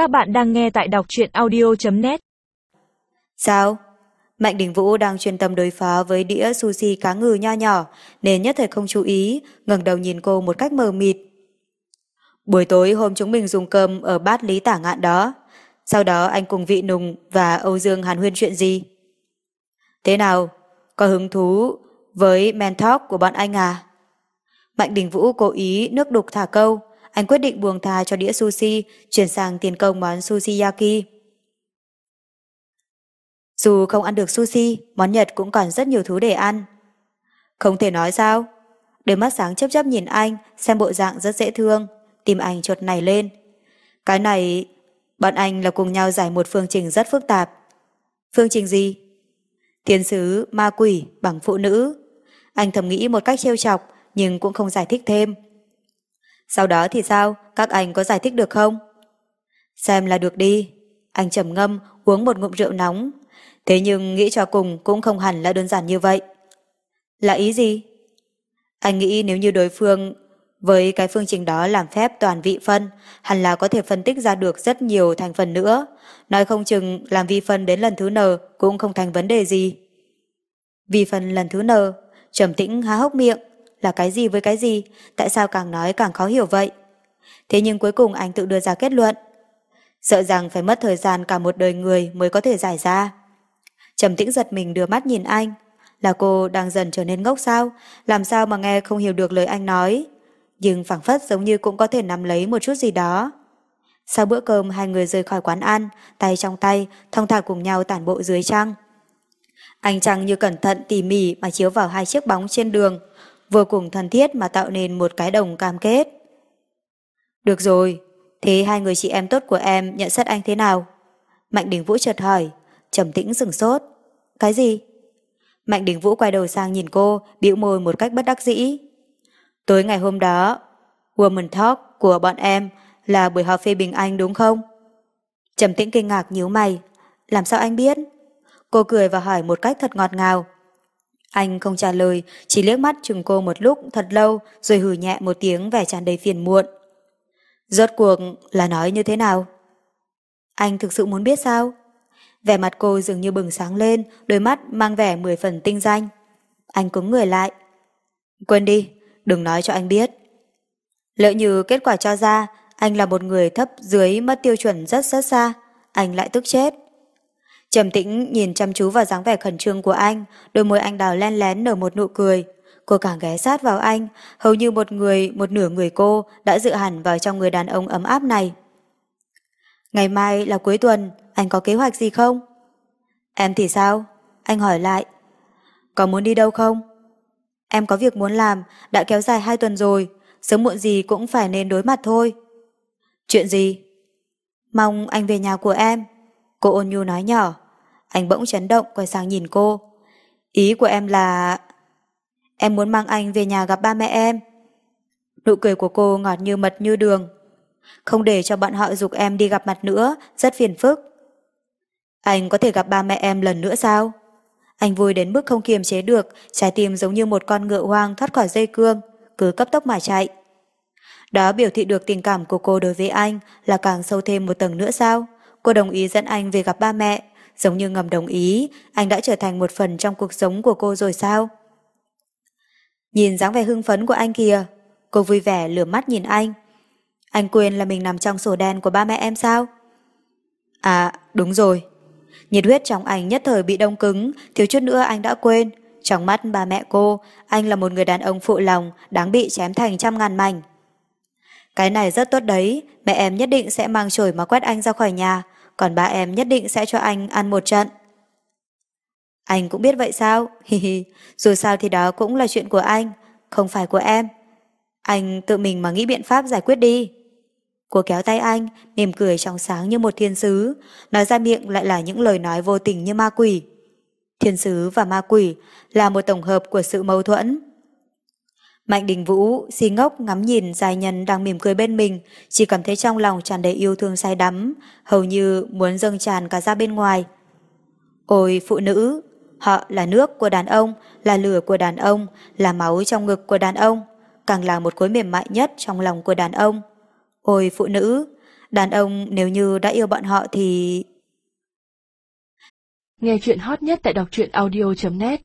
Các bạn đang nghe tại đọc truyện audio.net Sao? Mạnh Đình Vũ đang chuyên tâm đối phó với đĩa sushi cá ngừ nho nhỏ nên nhất thời không chú ý, ngẩng đầu nhìn cô một cách mờ mịt. Buổi tối hôm chúng mình dùng cơm ở bát Lý Tả Ngạn đó. Sau đó anh cùng Vị Nùng và Âu Dương Hàn Huyên chuyện gì? Thế nào? Có hứng thú với men talk của bọn anh à? Mạnh Đình Vũ cố ý nước đục thả câu. Anh quyết định buông tha cho đĩa sushi, chuyển sang tiền công món sushi yaki. Dù không ăn được sushi, món Nhật cũng còn rất nhiều thứ để ăn. Không thể nói sao? Đôi mắt sáng chấp chấp nhìn anh, xem bộ dạng rất dễ thương. Tim anh chột này lên. Cái này, bọn anh là cùng nhau giải một phương trình rất phức tạp. Phương trình gì? Thiên sứ, ma quỷ, bằng phụ nữ. Anh thầm nghĩ một cách trêu chọc, nhưng cũng không giải thích thêm. Sau đó thì sao? Các anh có giải thích được không? Xem là được đi. Anh trầm ngâm, uống một ngụm rượu nóng. Thế nhưng nghĩ cho cùng cũng không hẳn là đơn giản như vậy. Là ý gì? Anh nghĩ nếu như đối phương với cái phương trình đó làm phép toàn vị phân, hẳn là có thể phân tích ra được rất nhiều thành phần nữa. Nói không chừng làm vi phân đến lần thứ N cũng không thành vấn đề gì. Vi phân lần thứ N, trầm tĩnh há hốc miệng, là cái gì với cái gì, tại sao càng nói càng khó hiểu vậy. Thế nhưng cuối cùng anh tự đưa ra kết luận. Sợ rằng phải mất thời gian cả một đời người mới có thể giải ra. Trầm tĩnh giật mình đưa mắt nhìn anh. Là cô đang dần trở nên ngốc sao? Làm sao mà nghe không hiểu được lời anh nói? Nhưng phảng phất giống như cũng có thể nắm lấy một chút gì đó. Sau bữa cơm hai người rời khỏi quán ăn, tay trong tay, thông thả cùng nhau tản bộ dưới trăng. Anh trăng như cẩn thận tỉ mỉ mà chiếu vào hai chiếc bóng trên đường, vô cùng thân thiết mà tạo nên một cái đồng cam kết. Được rồi, thế hai người chị em tốt của em nhận xét anh thế nào? Mạnh Đình Vũ chợt hỏi, trầm tĩnh sừng sốt. Cái gì? Mạnh Đình Vũ quay đầu sang nhìn cô, bĩu môi một cách bất đắc dĩ. Tối ngày hôm đó, Woman Talk của bọn em là buổi họp phê bình anh đúng không? Trầm tĩnh kinh ngạc nhíu mày. Làm sao anh biết? Cô cười và hỏi một cách thật ngọt ngào. Anh không trả lời, chỉ liếc mắt chừng cô một lúc thật lâu rồi hử nhẹ một tiếng vẻ tràn đầy phiền muộn. Rốt cuộc là nói như thế nào? Anh thực sự muốn biết sao? Vẻ mặt cô dường như bừng sáng lên, đôi mắt mang vẻ mười phần tinh danh. Anh cứng người lại. Quên đi, đừng nói cho anh biết. Lỡ như kết quả cho ra, anh là một người thấp dưới mất tiêu chuẩn rất rất xa, anh lại tức chết. Trầm tĩnh nhìn chăm chú vào dáng vẻ khẩn trương của anh, đôi môi anh đào len lén nở một nụ cười. Cô càng ghé sát vào anh, hầu như một người, một nửa người cô đã dự hẳn vào trong người đàn ông ấm áp này. Ngày mai là cuối tuần, anh có kế hoạch gì không? Em thì sao? Anh hỏi lại. Có muốn đi đâu không? Em có việc muốn làm, đã kéo dài hai tuần rồi, sớm muộn gì cũng phải nên đối mặt thôi. Chuyện gì? Mong anh về nhà của em. Cô ôn nhu nói nhỏ. Anh bỗng chấn động quay sang nhìn cô. Ý của em là... Em muốn mang anh về nhà gặp ba mẹ em. Nụ cười của cô ngọt như mật như đường. Không để cho bọn họ dục em đi gặp mặt nữa, rất phiền phức. Anh có thể gặp ba mẹ em lần nữa sao? Anh vui đến mức không kiềm chế được, trái tim giống như một con ngựa hoang thoát khỏi dây cương, cứ cấp tốc mà chạy. Đó biểu thị được tình cảm của cô đối với anh là càng sâu thêm một tầng nữa sao? Cô đồng ý dẫn anh về gặp ba mẹ, giống như ngầm đồng ý, anh đã trở thành một phần trong cuộc sống của cô rồi sao? Nhìn dáng vẻ hưng phấn của anh kìa, cô vui vẻ lửa mắt nhìn anh. Anh quên là mình nằm trong sổ đen của ba mẹ em sao? À, đúng rồi. Nhiệt huyết trong anh nhất thời bị đông cứng, thiếu chút nữa anh đã quên. Trong mắt ba mẹ cô, anh là một người đàn ông phụ lòng, đáng bị chém thành trăm ngàn mảnh. Cái này rất tốt đấy, mẹ em nhất định sẽ mang chổi mà quét anh ra khỏi nhà, còn ba em nhất định sẽ cho anh ăn một trận. Anh cũng biết vậy sao? Hi hi, dù sao thì đó cũng là chuyện của anh, không phải của em. Anh tự mình mà nghĩ biện pháp giải quyết đi. Cô kéo tay anh, mỉm cười trong sáng như một thiên sứ, nói ra miệng lại là những lời nói vô tình như ma quỷ. Thiên sứ và ma quỷ là một tổng hợp của sự mâu thuẫn. Mạnh Đình Vũ si ngốc ngắm nhìn dài nhân đang mỉm cười bên mình, chỉ cảm thấy trong lòng tràn đầy yêu thương say đắm, hầu như muốn dâng tràn cả ra bên ngoài. Ôi phụ nữ, họ là nước của đàn ông, là lửa của đàn ông, là máu trong ngực của đàn ông, càng là một khối mềm mại nhất trong lòng của đàn ông. Ôi phụ nữ, Đàn ông nếu như đã yêu bọn họ thì... Nghe chuyện hot nhất tại đọc truyện audio.net